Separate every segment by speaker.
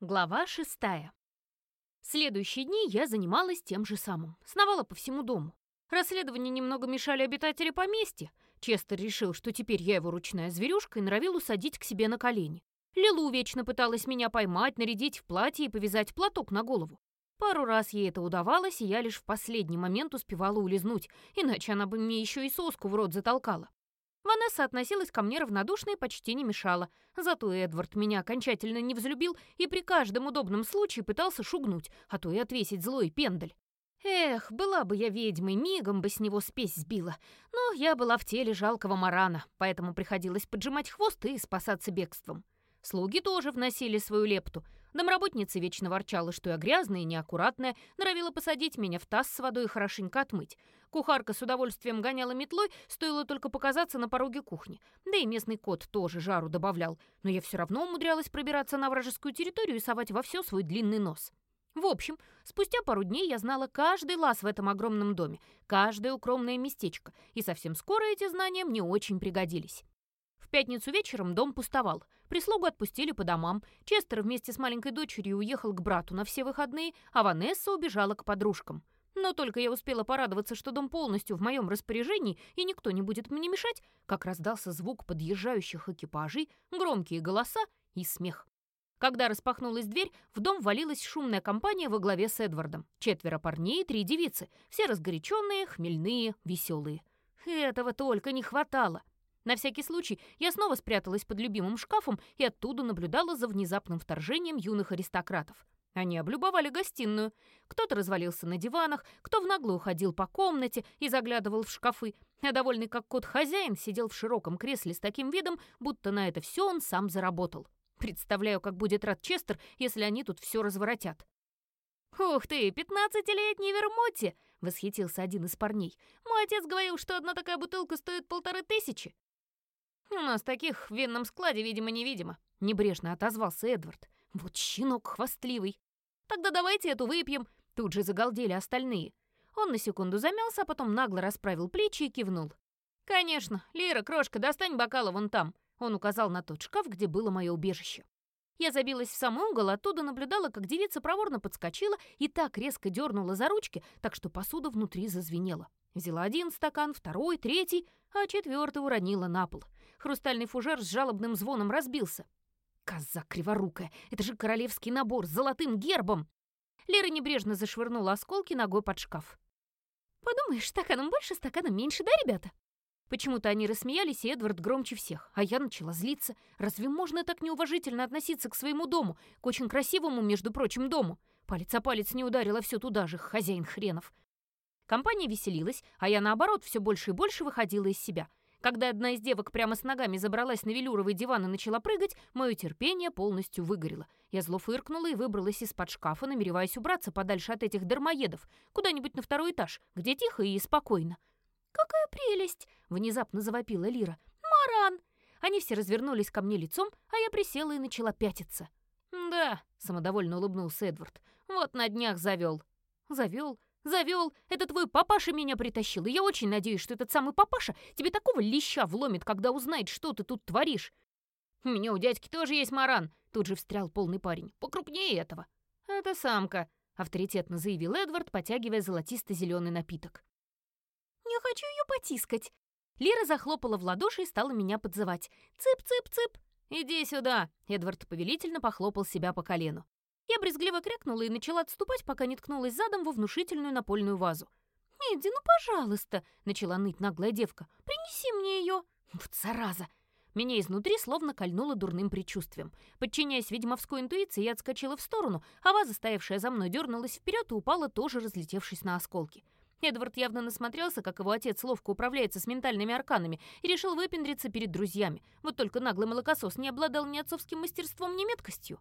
Speaker 1: Глава шестая. Следующие дни я занималась тем же самым. Сновала по всему дому. Расследования немного мешали обитатели поместья. Честер решил, что теперь я его ручная зверюшка и норовил усадить к себе на колени. Лилу вечно пыталась меня поймать, нарядить в платье и повязать платок на голову. Пару раз ей это удавалось, и я лишь в последний момент успевала улизнуть, иначе она бы мне еще и соску в рот затолкала. Ванесса относилась ко мне равнодушно и почти не мешала. Зато Эдвард меня окончательно не взлюбил и при каждом удобном случае пытался шугнуть, а то и отвесить злой пендель. Эх, была бы я ведьмой, мигом бы с него спесь сбила. Но я была в теле жалкого марана, поэтому приходилось поджимать хвост и спасаться бегством. Слуги тоже вносили свою лепту — Домработница вечно ворчала, что я грязная и неаккуратная, норовила посадить меня в таз с водой и хорошенько отмыть. Кухарка с удовольствием гоняла метлой, стоило только показаться на пороге кухни. Да и местный кот тоже жару добавлял, но я все равно умудрялась пробираться на вражескую территорию и совать во все свой длинный нос. В общем, спустя пару дней я знала каждый лаз в этом огромном доме, каждое укромное местечко, и совсем скоро эти знания мне очень пригодились. Пятницу вечером дом пустовал. Прислугу отпустили по домам. Честер вместе с маленькой дочерью уехал к брату на все выходные, а Ванесса убежала к подружкам. Но только я успела порадоваться, что дом полностью в моем распоряжении, и никто не будет мне мешать, как раздался звук подъезжающих экипажей, громкие голоса и смех. Когда распахнулась дверь, в дом валилась шумная компания во главе с Эдвардом. Четверо парней и три девицы, все разгоряченные, хмельные, веселые. Этого только не хватало. На всякий случай я снова спряталась под любимым шкафом и оттуда наблюдала за внезапным вторжением юных аристократов. Они облюбовали гостиную. Кто-то развалился на диванах, кто в наглую ходил по комнате и заглядывал в шкафы, а довольный как кот хозяин сидел в широком кресле с таким видом, будто на это все он сам заработал. Представляю, как будет рад Честер, если они тут все разворотят. «Ух ты, пятнадцатилетний Вермоти!» — восхитился один из парней. «Мой отец говорил, что одна такая бутылка стоит полторы тысячи». «У нас таких в винном складе, видимо-невидимо», — небрежно отозвался Эдвард. «Вот щенок хвастливый». «Тогда давайте эту выпьем», — тут же загалдели остальные. Он на секунду замялся, а потом нагло расправил плечи и кивнул. «Конечно. Лира, крошка, достань бокалы вон там». Он указал на тот шкаф, где было мое убежище. Я забилась в самый угол, оттуда наблюдала, как девица проворно подскочила и так резко дернула за ручки, так что посуда внутри зазвенела. Взяла один стакан, второй, третий, а четвертый уронила на пол. Хрустальный фужер с жалобным звоном разбился. Коза криворукая, это же королевский набор с золотым гербом! Лера небрежно зашвырнула осколки ногой под шкаф. «Подумаешь, стаканом больше, стаканом меньше, да, ребята?» Почему-то они рассмеялись, и Эдвард громче всех, а я начала злиться. Разве можно так неуважительно относиться к своему дому, к очень красивому, между прочим, дому? Палец о палец не ударила все туда же, хозяин хренов. Компания веселилась, а я, наоборот, все больше и больше выходила из себя. Когда одна из девок прямо с ногами забралась на велюровый диван и начала прыгать, мое терпение полностью выгорело. Я зло фыркнула и выбралась из-под шкафа, намереваясь убраться подальше от этих дармоедов, куда-нибудь на второй этаж, где тихо и спокойно. «Какая прелесть!» — внезапно завопила Лира. «Маран!» Они все развернулись ко мне лицом, а я присела и начала пятиться. «Да», — самодовольно улыбнулся Эдвард, — «вот на днях завел». «Завел? Завел, это твой папаша меня притащил, и я очень надеюсь, что этот самый папаша тебе такого леща вломит, когда узнает, что ты тут творишь. У меня у дядьки тоже есть маран, тут же встрял полный парень, покрупнее этого. Это самка, авторитетно заявил Эдвард, потягивая золотисто-зеленый напиток. «Не хочу ее потискать!» Лира захлопала в ладоши и стала меня подзывать. «Цып-цып-цып!» «Иди сюда!» Эдвард повелительно похлопал себя по колену. Я брезгливо крякнула и начала отступать, пока не ткнулась задом во внушительную напольную вазу. «Эдди, ну пожалуйста!» — начала ныть наглая девка. «Принеси мне ее!» «Вот зараза!» Меня изнутри словно кольнуло дурным предчувствием. Подчиняясь ведьмовской интуиции, я отскочила в сторону, а ваза, стоявшая за мной, дернулась вперед и упала, тоже разлетевшись на осколки. Эдвард явно насмотрелся, как его отец ловко управляется с ментальными арканами, и решил выпендриться перед друзьями. Вот только наглый молокосос не обладал ни отцовским мастерством, ни меткостью.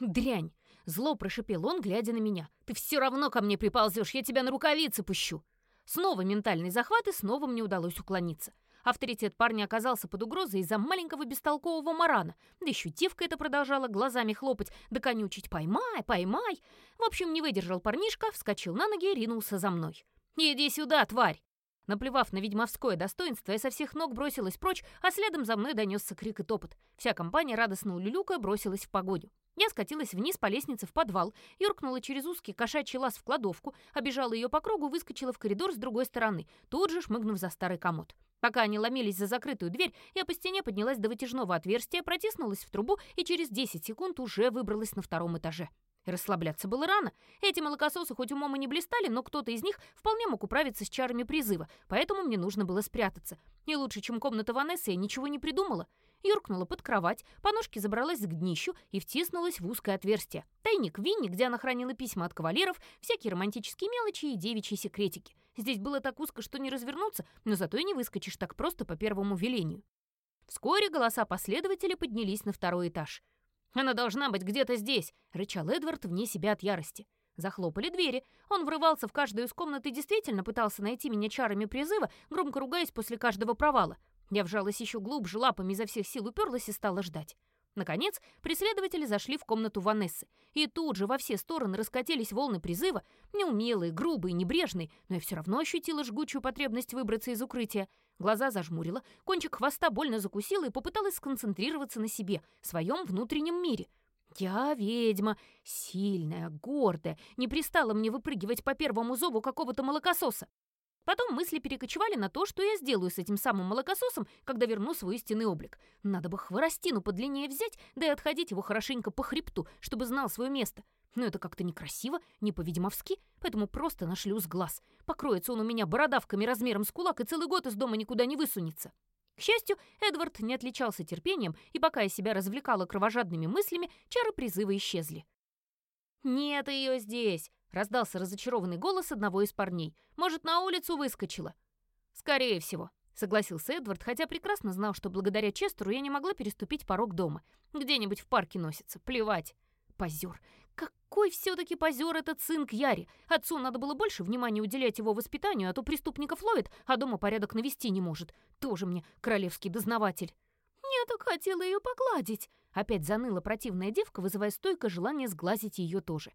Speaker 1: «Дрянь!» — зло прошипел он, глядя на меня. «Ты все равно ко мне приползешь, я тебя на рукавицы пущу!» Снова ментальный захват, и снова мне удалось уклониться. Авторитет парня оказался под угрозой из-за маленького бестолкового марана. Да еще девка это продолжала глазами хлопать, да конючить «поймай, поймай». В общем, не выдержал парнишка, вскочил на ноги и ринулся за мной. «Иди сюда, тварь!» Наплевав на ведьмовское достоинство, я со всех ног бросилась прочь, а следом за мной донесся крик и топот. Вся компания, радостно улюлюкая, бросилась в погоню. Я скатилась вниз по лестнице в подвал, юркнула через узкий кошачий лаз в кладовку, обежала ее по кругу, выскочила в коридор с другой стороны, тут же шмыгнув за старый комод. Пока они ломились за закрытую дверь, я по стене поднялась до вытяжного отверстия, протиснулась в трубу и через 10 секунд уже выбралась на втором этаже. Расслабляться было рано. Эти молокососы хоть умом и не блистали, но кто-то из них вполне мог управиться с чарами призыва, поэтому мне нужно было спрятаться. И лучше, чем комната Ванессы, я ничего не придумала. Юркнула под кровать, по ножке забралась к днищу и втиснулась в узкое отверстие. Тайник Винни, где она хранила письма от кавалеров, всякие романтические мелочи и девичьи секретики. Здесь было так узко, что не развернуться, но зато и не выскочишь так просто по первому велению. Вскоре голоса последователей поднялись на второй этаж. «Она должна быть где-то здесь!» — рычал Эдвард вне себя от ярости. Захлопали двери. Он врывался в каждую из комнат и действительно пытался найти меня чарами призыва, громко ругаясь после каждого провала. Я вжалась еще глубже, лапами изо всех сил уперлась и стала ждать. Наконец, преследователи зашли в комнату Ванессы, и тут же во все стороны раскатились волны призыва, неумелые, грубые, небрежные, но я все равно ощутила жгучую потребность выбраться из укрытия. Глаза зажмурила, кончик хвоста больно закусила и попыталась сконцентрироваться на себе, своем внутреннем мире. Я ведьма, сильная, гордая, не пристала мне выпрыгивать по первому зову какого-то молокососа. Потом мысли перекочевали на то, что я сделаю с этим самым молокососом, когда верну свой истинный облик. Надо бы хворостину подлиннее взять, да и отходить его хорошенько по хребту, чтобы знал свое место. Но это как-то некрасиво, не по-ведьмовски, поэтому просто нашлю с глаз. Покроется он у меня бородавками размером с кулак и целый год из дома никуда не высунется. К счастью, Эдвард не отличался терпением, и пока я себя развлекала кровожадными мыслями, чары призыва исчезли. «Нет ее здесь!» Раздался разочарованный голос одного из парней. «Может, на улицу выскочила?» «Скорее всего», — согласился Эдвард, хотя прекрасно знал, что благодаря Честеру я не могла переступить порог дома. Где-нибудь в парке носится, плевать. Позер. Какой все-таки позер этот сын Яри? Отцу надо было больше внимания уделять его воспитанию, а то преступников ловит, а дома порядок навести не может. Тоже мне королевский дознаватель. «Я так хотела ее погладить!» Опять заныла противная девка, вызывая стойкое желание сглазить ее тоже.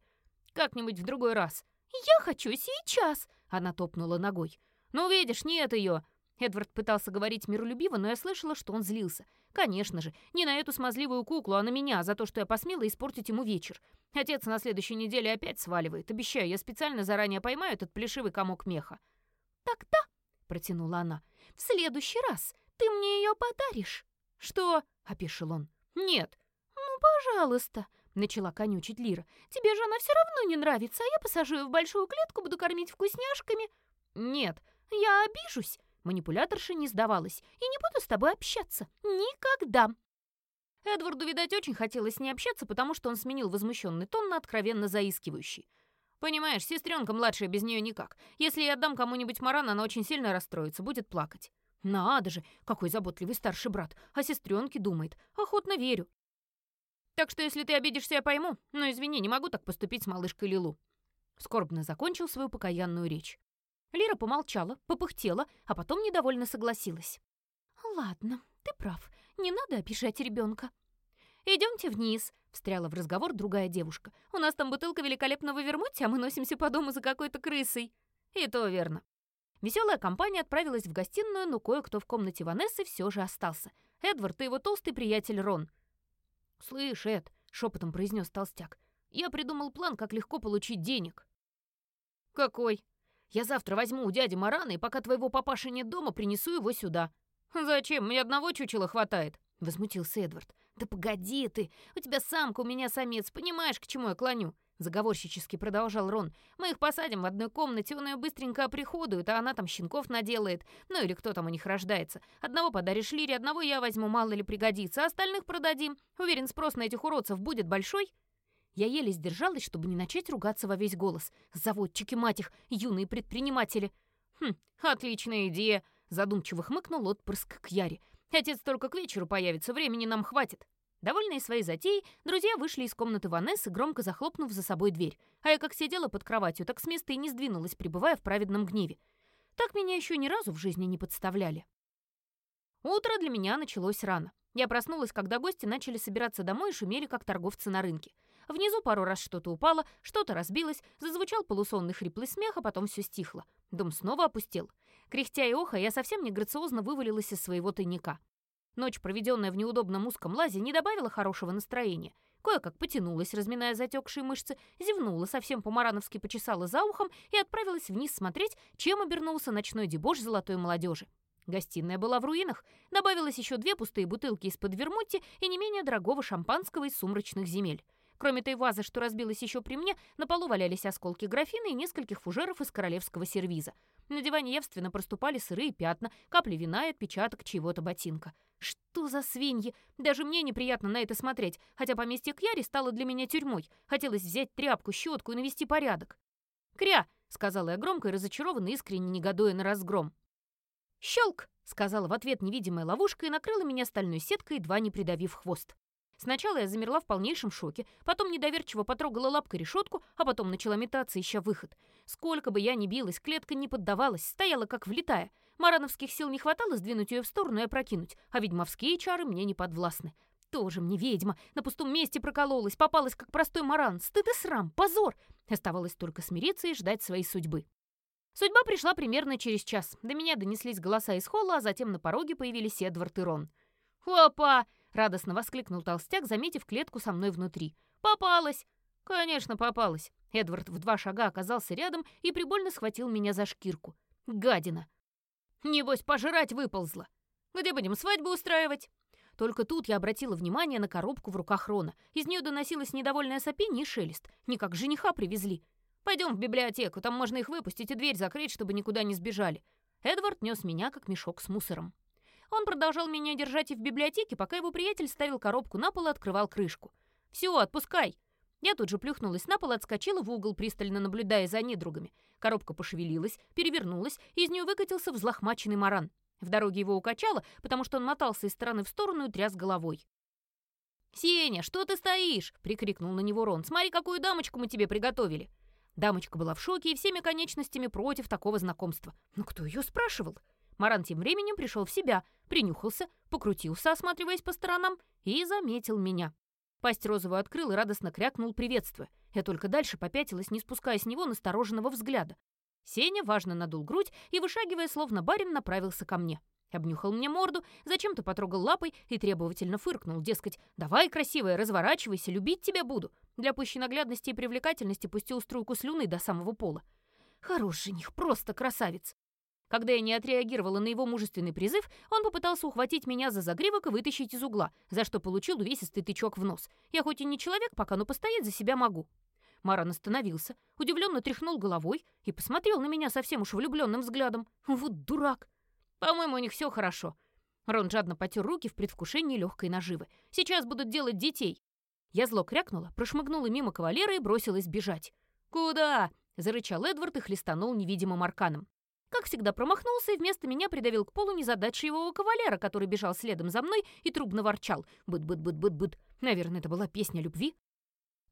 Speaker 1: Как-нибудь в другой раз». «Я хочу сейчас!» — она топнула ногой. «Ну, видишь, нет ее!» Эдвард пытался говорить миролюбиво, но я слышала, что он злился. Конечно же, не на эту смазливую куклу, а на меня, за то, что я посмела испортить ему вечер. Отец на следующей неделе опять сваливает. Обещаю, я специально заранее поймаю этот плешивый комок меха. «Так-то», — протянула она, — «в следующий раз ты мне ее подаришь». «Что?» — опешил он. «Нет». «Ну, пожалуйста», Начала конючить Лира. «Тебе же она все равно не нравится, а я посажу ее в большую клетку, буду кормить вкусняшками». «Нет, я обижусь». Манипуляторша не сдавалась. «И не буду с тобой общаться. Никогда». Эдварду, видать, очень хотелось с ней общаться, потому что он сменил возмущенный тон на откровенно заискивающий. «Понимаешь, сестренка младшая без нее никак. Если я отдам кому-нибудь Маран, она очень сильно расстроится, будет плакать». «Надо же, какой заботливый старший брат. О сестренке думает. Охотно верю. Так что если ты обидишься, я пойму. Но извини, не могу так поступить с малышкой Лилу». Скорбно закончил свою покаянную речь. Лира помолчала, попыхтела, а потом недовольно согласилась. «Ладно, ты прав. Не надо обижать ребенка. Идемте вниз», — встряла в разговор другая девушка. «У нас там бутылка великолепного вермутя, а мы носимся по дому за какой-то крысой». «И то верно». Веселая компания отправилась в гостиную, но кое-кто в комнате Ванессы все же остался. Эдвард и его толстый приятель Рон — «Слышь, Эд», — шепотом произнес толстяк, — «я придумал план, как легко получить денег». «Какой?» «Я завтра возьму у дяди Марана, и пока твоего папаши нет дома, принесу его сюда». «Зачем? Мне одного чучела хватает», — возмутился Эдвард. «Да погоди ты! У тебя самка, у меня самец, понимаешь, к чему я клоню? Заговорщически продолжал Рон. «Мы их посадим в одной комнате, он ее быстренько оприходует, а она там щенков наделает. Ну или кто там у них рождается. Одного подаришь Лире, одного я возьму, мало ли пригодится, а остальных продадим. Уверен, спрос на этих уродцев будет большой». Я еле сдержалась, чтобы не начать ругаться во весь голос. Заводчики, мать их, юные предприниматели. «Хм, отличная идея», — задумчиво хмыкнул отпрыск к Яре. «Отец только к вечеру появится, времени нам хватит». Довольные своей затеей, друзья вышли из комнаты Ванессы, громко захлопнув за собой дверь. А я как сидела под кроватью, так с места и не сдвинулась, пребывая в праведном гневе. Так меня еще ни разу в жизни не подставляли. Утро для меня началось рано. Я проснулась, когда гости начали собираться домой и шумели, как торговцы на рынке. Внизу пару раз что-то упало, что-то разбилось, зазвучал полусонный хриплый смех, а потом все стихло. Дом снова опустел. Кряхтя и оха, я совсем не грациозно вывалилась из своего тайника. Ночь, проведенная в неудобном узком лазе, не добавила хорошего настроения. кое-как потянулась, разминая затекшие мышцы, зевнула, совсем по-марановски почесала за ухом и отправилась вниз смотреть, чем обернулся ночной дебош золотой молодежи. Гостиная была в руинах, добавилось еще две пустые бутылки из-под вермутти и не менее дорогого шампанского из сумрачных земель. Кроме той вазы, что разбилась еще при мне, на полу валялись осколки графина и нескольких фужеров из королевского сервиза. На диване явственно проступали сырые пятна, капли вина и отпечаток чьего-то ботинка. Что за свиньи? Даже мне неприятно на это смотреть, хотя поместье Кьяри стало для меня тюрьмой. Хотелось взять тряпку, щетку и навести порядок. «Кря!» — сказала я громко и разочарованно, искренне негодуя на разгром. «Щелк!» — сказала в ответ невидимая ловушка и накрыла меня стальной сеткой, едва не придавив хвост. Сначала я замерла в полнейшем шоке, потом недоверчиво потрогала лапкой решетку, а потом начала метаться, ища выход. Сколько бы я ни билась, клетка не поддавалась, стояла как влитая. Марановских сил не хватало сдвинуть ее в сторону и опрокинуть, а ведьмовские чары мне не подвластны. Тоже мне ведьма, на пустом месте прокололась, попалась как простой маран. Стыд и срам, позор! Оставалось только смириться и ждать своей судьбы. Судьба пришла примерно через час. До меня донеслись голоса из холла, а затем на пороге появились Эдвард и Рон. «Опа!» — радостно воскликнул толстяк, заметив клетку со мной внутри. «Попалась!» «Конечно, попалась!» Эдвард в два шага оказался рядом и прибольно схватил меня за шкирку. «Гадина!» «Небось, пожрать выползла!» «Где будем свадьбу устраивать?» Только тут я обратила внимание на коробку в руках Рона. Из нее доносилось недовольное сопение и шелест. Не как жениха привезли. «Пойдем в библиотеку, там можно их выпустить и дверь закрыть, чтобы никуда не сбежали». Эдвард нес меня, как мешок с мусором. Он продолжал меня держать и в библиотеке, пока его приятель ставил коробку на пол и открывал крышку. «Все, отпускай!» Я тут же плюхнулась на пол отскочила в угол, пристально наблюдая за недругами. Коробка пошевелилась, перевернулась, и из нее выкатился взлохмаченный маран. В дороге его укачало, потому что он мотался из стороны в сторону и тряс головой. «Сеня, что ты стоишь?» — прикрикнул на него Рон. «Смотри, какую дамочку мы тебе приготовили!» Дамочка была в шоке и всеми конечностями против такого знакомства. Но кто ее спрашивал? Маран тем временем пришел в себя, принюхался, покрутился, осматриваясь по сторонам, и заметил меня. Пасть розовую открыл и радостно крякнул, приветствуя. Я только дальше попятилась, не спуская с него настороженного взгляда. Сеня важно надул грудь и, вышагивая словно барин, направился ко мне. Обнюхал мне морду, зачем-то потрогал лапой и требовательно фыркнул, дескать, «Давай, красивая, разворачивайся, любить тебя буду». Для пущей наглядности и привлекательности пустил струйку слюны до самого пола. Хорош жених, просто красавец. Когда я не отреагировала на его мужественный призыв, он попытался ухватить меня за загривок и вытащить из угла, за что получил увесистый тычок в нос. Я хоть и не человек пока, но постоять за себя могу. Маран остановился, удивленно тряхнул головой и посмотрел на меня совсем уж влюбленным взглядом. Вот дурак. По-моему, у них все хорошо. Рон жадно потер руки в предвкушении легкой наживы. Сейчас будут делать детей. Я зло крякнула, прошмыгнула мимо кавалера и бросилась бежать. «Куда?» — зарычал Эдвард и хлестанул невидимым арканом. Как всегда промахнулся и вместо меня придавил к полу незадачливого кавалера, который бежал следом за мной и трубно ворчал. Быт-быт-быт-быт-быт. Наверное, это была песня любви.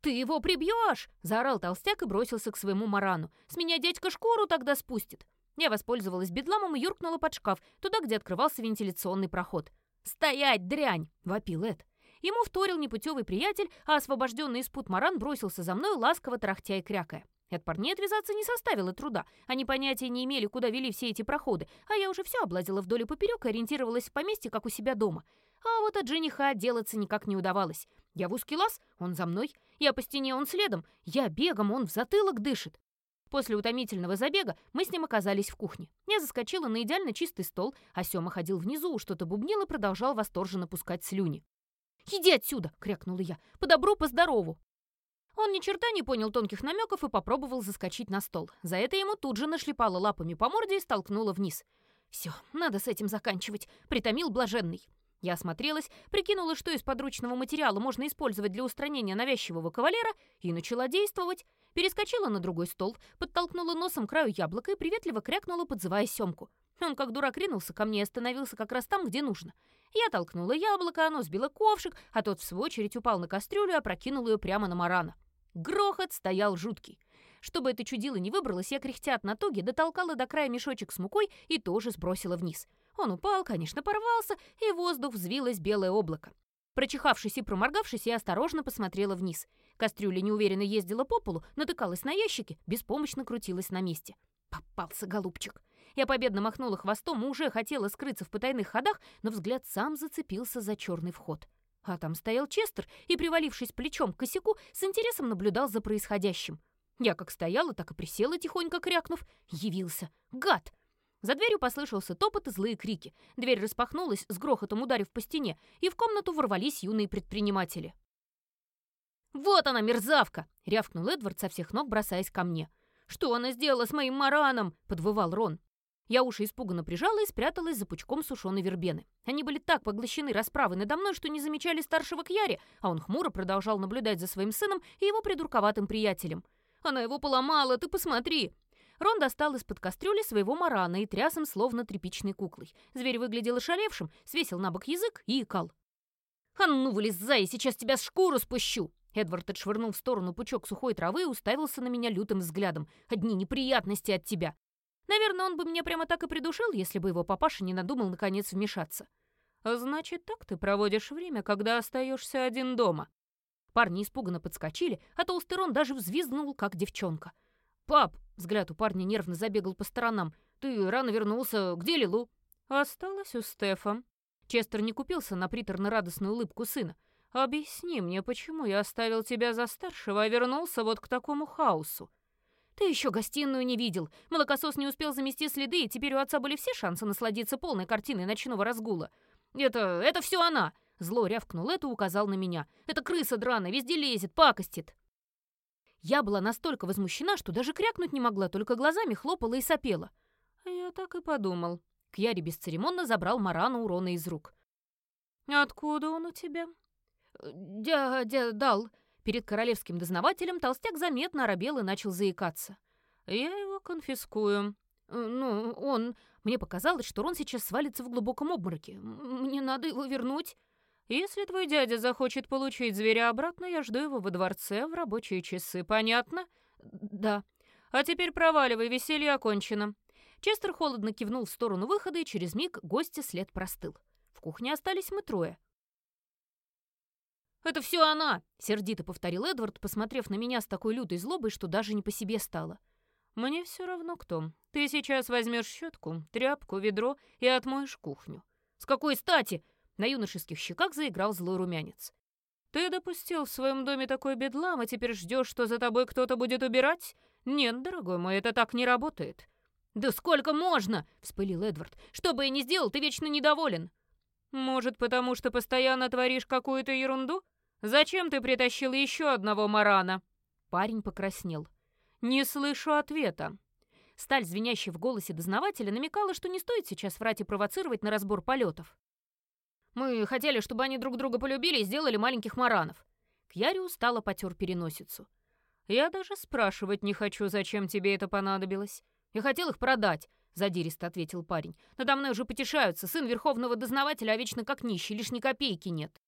Speaker 1: «Ты его прибьешь!» — заорал толстяк и бросился к своему марану. «С меня дядька шкуру тогда спустит!» Я воспользовалась бедламом и юркнула под шкаф, туда, где открывался вентиляционный проход. «Стоять, дрянь!» — вопил Эд. Ему вторил непутевый приятель, а освобожденный из пут маран бросился за мной, ласково тарахтя и крякая. От парней отвязаться не составило труда. Они понятия не имели, куда вели все эти проходы, а я уже все облазила вдоль и поперек и ориентировалась в поместье, как у себя дома. А вот от жениха отделаться никак не удавалось. Я в узкий лаз, он за мной. Я по стене, он следом. Я бегом, он в затылок дышит. После утомительного забега мы с ним оказались в кухне. Я заскочила на идеально чистый стол, а Сёма ходил внизу, что-то бубнил и продолжал восторженно пускать слюни. «Иди отсюда!» — крякнула я. «По добру, по здорову!» Он ни черта не понял тонких намеков и попробовал заскочить на стол. За это ему тут же нашлепала лапами по морде и столкнула вниз. Все, надо с этим заканчивать. Притомил блаженный. Я осмотрелась, прикинула, что из подручного материала можно использовать для устранения навязчивого кавалера, и начала действовать. Перескочила на другой стол, подтолкнула носом краю яблока и приветливо крякнула, подзывая Семку. Он как дурак ринулся ко мне и остановился как раз там, где нужно. Я толкнула яблоко, оно сбило ковшик, а тот, в свою очередь, упал на кастрюлю и опрокинул ее прямо на Марана. Грохот стоял жуткий. Чтобы это чудило не выбралось, я кряхтя от натуги дотолкала до края мешочек с мукой и тоже сбросила вниз. Он упал, конечно, порвался, и в воздух взвилось белое облако. Прочихавшись и проморгавшись, я осторожно посмотрела вниз. Кастрюля неуверенно ездила по полу, натыкалась на ящики, беспомощно крутилась на месте. Попался голубчик. Я победно махнула хвостом и уже хотела скрыться в потайных ходах, но взгляд сам зацепился за черный вход. А там стоял Честер и, привалившись плечом к косяку, с интересом наблюдал за происходящим. Я как стояла, так и присела, тихонько крякнув. Явился. Гад! За дверью послышался топот и злые крики. Дверь распахнулась, с грохотом ударив по стене, и в комнату ворвались юные предприниматели. «Вот она, мерзавка!» — рявкнул Эдвард со всех ног, бросаясь ко мне. «Что она сделала с моим мараном?» — подвывал Рон. Я уши испуганно прижала и спряталась за пучком сушеной вербены. Они были так поглощены расправой надо мной, что не замечали старшего Кьяри, а он хмуро продолжал наблюдать за своим сыном и его придурковатым приятелем. «Она его поломала, ты посмотри!» Рон достал из-под кастрюли своего марана и тряс им словно тряпичной куклой. Зверь выглядел ошалевшим, свесил на бок язык и икал. «А ну, вылезай, сейчас тебя с шкуру спущу!» Эдвард отшвырнул в сторону пучок сухой травы и уставился на меня лютым взглядом. «Одни неприятности от тебя!» Наверное, он бы меня прямо так и придушил, если бы его папаша не надумал наконец вмешаться. «Значит, так ты проводишь время, когда остаешься один дома?» Парни испуганно подскочили, а толстый Рон даже взвизгнул, как девчонка. «Пап!» — взгляд у парня нервно забегал по сторонам. «Ты рано вернулся. Где Лилу?» «Осталась у Стефа». Честер не купился на приторно-радостную улыбку сына. «Объясни мне, почему я оставил тебя за старшего, а вернулся вот к такому хаосу?» «Ты еще гостиную не видел. Молокосос не успел замести следы, и теперь у отца были все шансы насладиться полной картиной ночного разгула. Это... это все она!» Зло рявкнул это указал на меня. «Это крыса драная, везде лезет, пакостит!» Я была настолько возмущена, что даже крякнуть не могла, только глазами хлопала и сопела. Я так и подумал. Кьяри бесцеремонно забрал Марану у Рона из рук. «Откуда он у тебя?» «Дядя дал». Перед королевским дознавателем толстяк заметно оробел и начал заикаться. «Я его конфискую». «Ну, он...» Мне показалось, что Рон сейчас свалится в глубоком обмороке. «Мне надо его вернуть». Если твой дядя захочет получить зверя обратно, я жду его во дворце в рабочие часы. Понятно? Да. А теперь проваливай, веселье окончено. Честер холодно кивнул в сторону выхода, и через миг гостя след простыл. В кухне остались мы трое. «Это все она!» — сердито повторил Эдвард, посмотрев на меня с такой лютой злобой, что даже не по себе стало. «Мне все равно кто. Ты сейчас возьмешь щетку, тряпку, ведро и отмоешь кухню». «С какой стати?» На юношеских щеках заиграл злой румянец. «Ты допустил в своем доме такой бедлам, а теперь ждешь, что за тобой кто-то будет убирать? Нет, дорогой мой, это так не работает». «Да сколько можно?» — вспылил Эдвард. «Что бы я ни сделал, ты вечно недоволен». «Может, потому что постоянно творишь какую-то ерунду? Зачем ты притащил еще одного марана?» Парень покраснел. «Не слышу ответа». Сталь, звенящая в голосе дознавателя, намекала, что не стоит сейчас врать и провоцировать на разбор полетов. Мы хотели, чтобы они друг друга полюбили и сделали маленьких маранов». Кьяри устало потер переносицу. «Я даже спрашивать не хочу, зачем тебе это понадобилось. Я хотел их продать», — задиристо ответил парень. «Надо мной уже потешаются. Сын верховного дознавателя, а вечно как нищий, лишь ни копейки нет».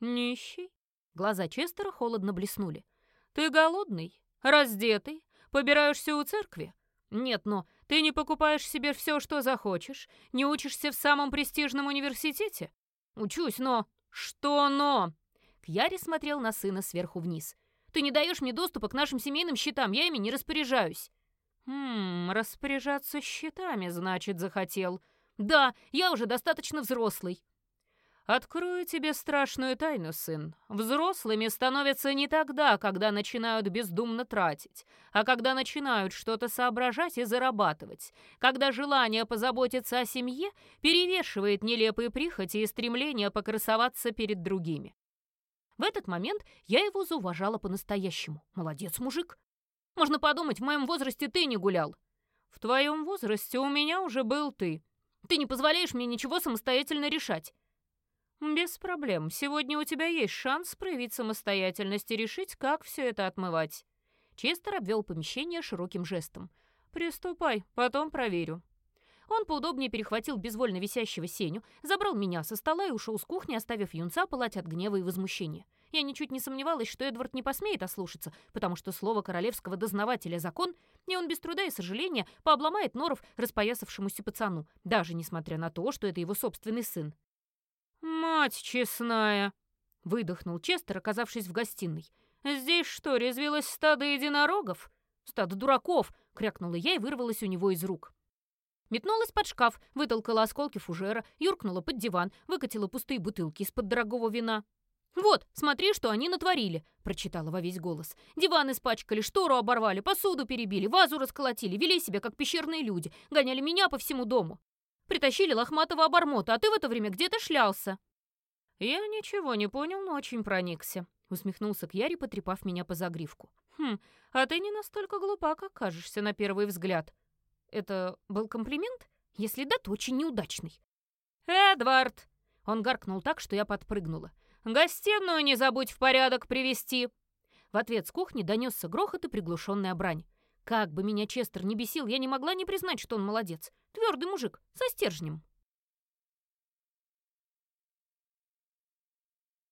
Speaker 1: «Нищий?» Глаза Честера холодно блеснули. «Ты голодный? Раздетый? Побираешься у церкви? Нет, но ты не покупаешь себе все, что захочешь, не учишься в самом престижном университете, «Учусь, но...» «Что но?» Кьяри смотрел на сына сверху вниз. «Ты не даешь мне доступа к нашим семейным счетам, я ими не распоряжаюсь». «Хм, распоряжаться счетами, значит, захотел. Да, я уже достаточно взрослый. Открою тебе страшную тайну, сын. Взрослыми становятся не тогда, когда начинают бездумно тратить, а когда начинают что-то соображать и зарабатывать, когда желание позаботиться о семье перевешивает нелепые прихоти и стремление покрасоваться перед другими. В этот момент я его зауважала по-настоящему. Молодец, мужик. Можно подумать, в моем возрасте ты не гулял. В твоем возрасте у меня уже был ты. Ты не позволяешь мне ничего самостоятельно решать. «Без проблем. Сегодня у тебя есть шанс проявить самостоятельность и решить, как все это отмывать». Честер обвел помещение широким жестом. «Приступай, потом проверю». Он поудобнее перехватил безвольно висящего Сеню, забрал меня со стола и ушел с кухни, оставив юнца пылать от гнева и возмущения. Я ничуть не сомневалась, что Эдвард не посмеет ослушаться, потому что слово королевского дознавателя — закон, и он без труда и сожаления пообломает норов распоясавшемуся пацану, даже несмотря на то, что это его собственный сын. «Мать честная!» — выдохнул Честер, оказавшись в гостиной. «Здесь что, резвилось стадо единорогов?» «Стадо дураков!» — крякнула я и вырвалась у него из рук. Метнулась под шкаф, вытолкала осколки фужера, юркнула под диван, выкатила пустые бутылки из-под дорогого вина. «Вот, смотри, что они натворили», — прочитала во весь голос. «Диван испачкали, штору оборвали, посуду перебили, вазу расколотили, вели себя, как пещерные люди, гоняли меня по всему дому. Притащили лохматого обормота, а ты в это время где-то шлялся». «Я ничего не понял, но очень проникся», — усмехнулся Кьяри, потрепав меня по загривку. «Хм, а ты не настолько глупа, как кажешься на первый взгляд». «Это был комплимент? Если да, то очень неудачный». «Эдвард!» Он гаркнул так, что я подпрыгнула. «Гостиную не забудь в порядок привести!» В ответ с кухни донесся грохот и приглушенная брань. Как бы меня Честер не бесил, я не могла не признать, что он молодец. Твердый мужик, со стержнем.